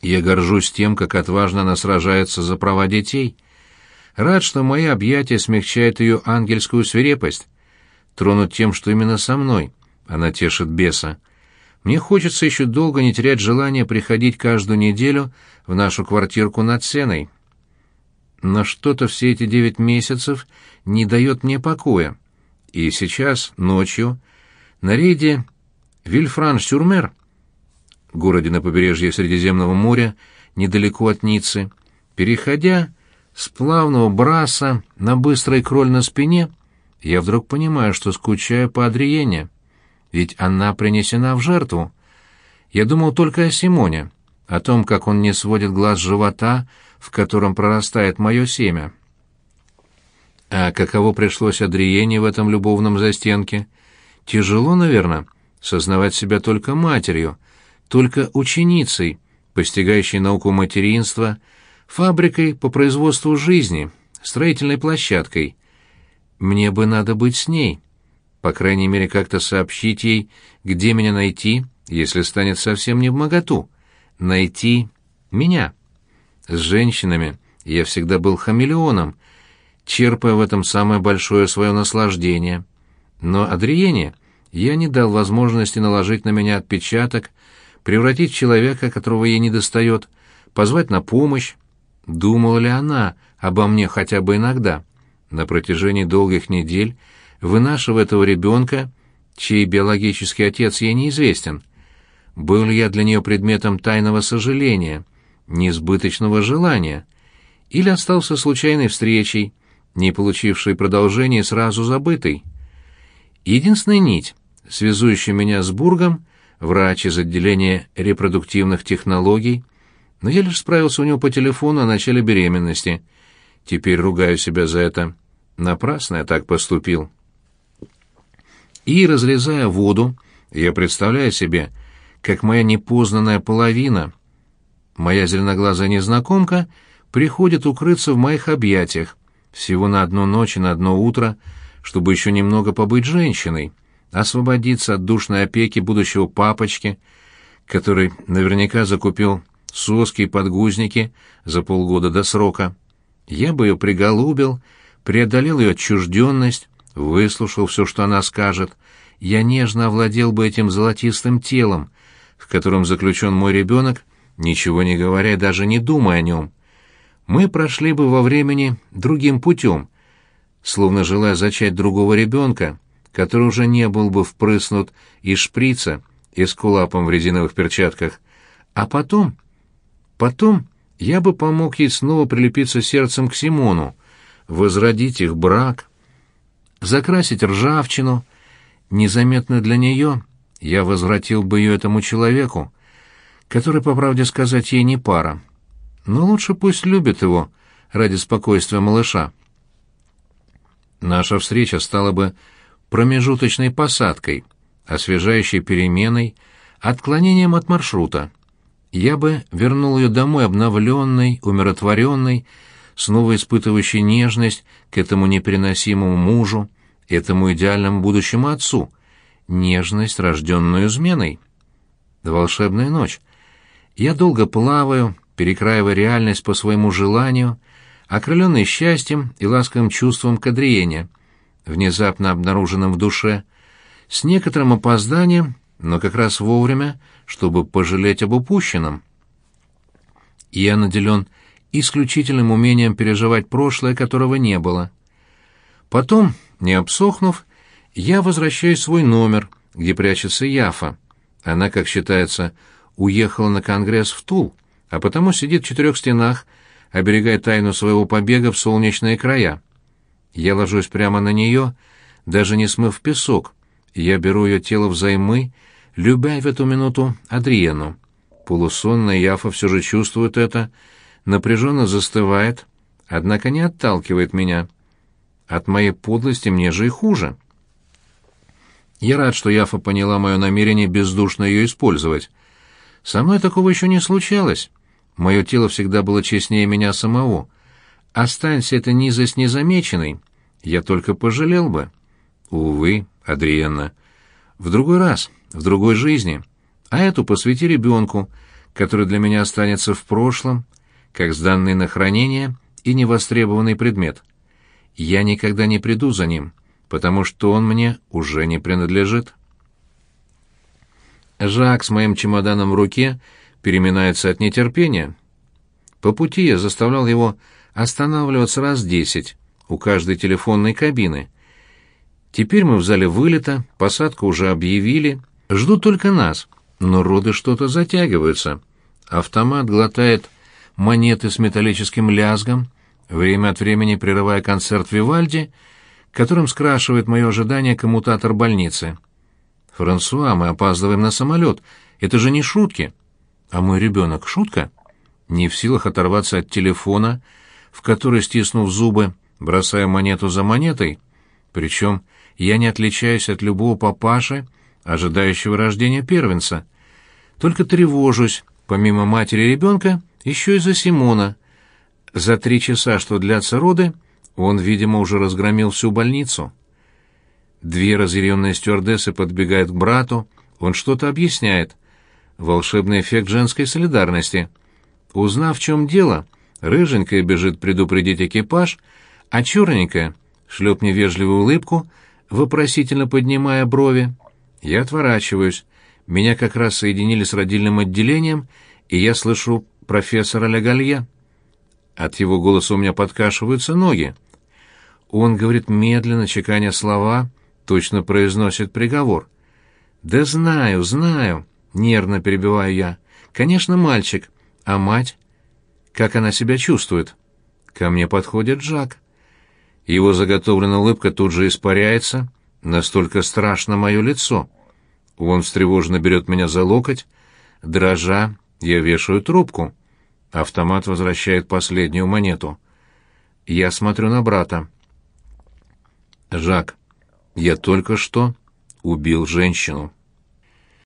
Я горжусь тем, как отважно она сражается за права детей. Рад, что мои объятия смягчают ее ангельскую свирепость. Тронут тем, что именно со мной она тешит беса. Мне хочется еще долго не терять желания приходить каждую неделю в нашу квартирку над Сеной. Но что-то все эти девять месяцев не дает мне покоя. И сейчас, ночью, на рейде Вильфран-Сюрмер, городе на побережье Средиземного моря, недалеко от Ниццы, переходя с плавного браса на быстрой кроль на спине, я вдруг понимаю, что скучаю по Адриене. Ведь она принесена в жертву. Я думал только о Симоне, о том, как он не сводит глаз живота, в котором прорастает мое семя. А каково пришлось Адриене в этом любовном застенке? Тяжело, наверное, сознавать себя только матерью, только ученицей, постигающей науку материнства, фабрикой по производству жизни, строительной площадкой. Мне бы надо быть с ней, по крайней мере, как-то сообщить ей, где меня найти, если станет совсем не в моготу. Найти меня. С женщинами я всегда был хамелеоном, черпая в этом самое большое свое наслаждение. Но Адриене я не дал возможности наложить на меня отпечаток, превратить в человека, которого ей недостает, позвать на помощь. Думала ли она обо мне хотя бы иногда? На протяжении долгих недель вынашивая этого ребенка, чей биологический отец ей неизвестен. Был ли я для нее предметом тайного сожаления, несбыточного желания, или остался случайной встречей, не получившей продолжения сразу забытой? Единственная нить, связующая меня с Бургом, врач из отделения репродуктивных технологий, но я лишь справился у него по телефону о начале беременности. Теперь ругаю себя за это. Напрасно я так поступил. И, разрезая воду, я представляю себе, как моя непознанная половина, моя зеленоглазая незнакомка, приходит укрыться в моих объятиях, всего на одну ночь и на одно утро, чтобы еще немного побыть женщиной, освободиться от душной опеки будущего папочки, который наверняка закупил соски и подгузники за полгода до срока. Я бы ее приголубил, преодолел ее отчужденность, выслушал все, что она скажет, я нежно овладел бы этим золотистым телом, в котором заключен мой ребенок, ничего не говоря, даже не думая о нем. Мы прошли бы во времени другим путем, словно желая зачать другого ребенка, который уже не был бы впрыснут из шприца и с кулапом в резиновых перчатках. А потом... Потом я бы помог ей снова прилепиться сердцем к Симону, возродить их брак, закрасить ржавчину. Незаметно для нее я возвратил бы ее этому человеку, который, по правде сказать, ей не пара. Но лучше пусть любит его ради спокойствия малыша. Наша встреча стала бы промежуточной посадкой, освежающей переменой, отклонением от маршрута. Я бы вернул ее домой обновленной, умиротворенной, снова испытывающий нежность к этому непереносимому мужу, этому идеальному будущему отцу, нежность, рожденную изменой. Волшебная ночь. Я долго плаваю, перекраивая реальность по своему желанию, окрыленный счастьем и ласковым чувством кадриения, внезапно обнаруженным в душе, с некоторым опозданием, но как раз вовремя, чтобы пожалеть об упущенном. Я наделен исключительным умением переживать прошлое, которого не было. Потом, не обсохнув, я возвращаюсь в свой номер, где прячется Яфа. Она, как считается, уехала на конгресс в Тул, а потому сидит в четырех стенах, оберегая тайну своего побега в солнечные края. Я ложусь прямо на нее, даже не смыв песок. Я беру ее тело взаймы, любя в эту минуту Адриену. Полусонная Яфа все же чувствует это — напряженно застывает, однако не отталкивает меня. От моей подлости мне же и хуже. Я рад, что Яфа поняла мое намерение бездушно ее использовать. Со мной такого еще не случалось. Мое тело всегда было честнее меня самого. Останься эта низость незамеченной, я только пожалел бы. Увы, Адриенна, в другой раз, в другой жизни. А эту посвяти ребенку, который для меня останется в прошлом, как сданный на хранение и невостребованный предмет. Я никогда не приду за ним, потому что он мне уже не принадлежит. Жак с моим чемоданом в руке переминается от нетерпения. По пути я заставлял его останавливаться раз десять у каждой телефонной кабины. Теперь мы в зале вылета, посадку уже объявили, ждут только нас, но роды что-то затягиваются. Автомат глотает монеты с металлическим лязгом, время от времени прерывая концерт Вивальди, которым скрашивает мое ожидание коммутатор больницы. «Франсуа, мы опаздываем на самолет. Это же не шутки». «А мой ребенок — шутка?» Не в силах оторваться от телефона, в который, стиснув зубы, бросая монету за монетой. Причем я не отличаюсь от любого папаши, ожидающего рождения первенца. Только тревожусь, помимо матери и ребенка, еще и за Симона. За три часа, что длятся роды, он, видимо, уже разгромил всю больницу. Две разъяренные стюардессы подбегают к брату, он что-то объясняет. Волшебный эффект женской солидарности. Узнав, в чем дело, рыженькая бежит предупредить экипаж, а черненькая шлеп невежливую улыбку, вопросительно поднимая брови. Я отворачиваюсь. Меня как раз соединили с родильным отделением, и я слышу профессора Легалье. От его голоса у меня подкашиваются ноги. Он говорит медленно, чеканя слова, точно произносит приговор. «Да знаю, знаю», — нервно перебиваю я. «Конечно, мальчик. А мать? Как она себя чувствует?» Ко мне подходит Жак. Его заготовленная улыбка тут же испаряется, настолько страшно мое лицо. Он встревоженно берет меня за локоть. Дрожа, я вешаю трубку. Автомат возвращает последнюю монету. Я смотрю на брата. «Жак, я только что убил женщину».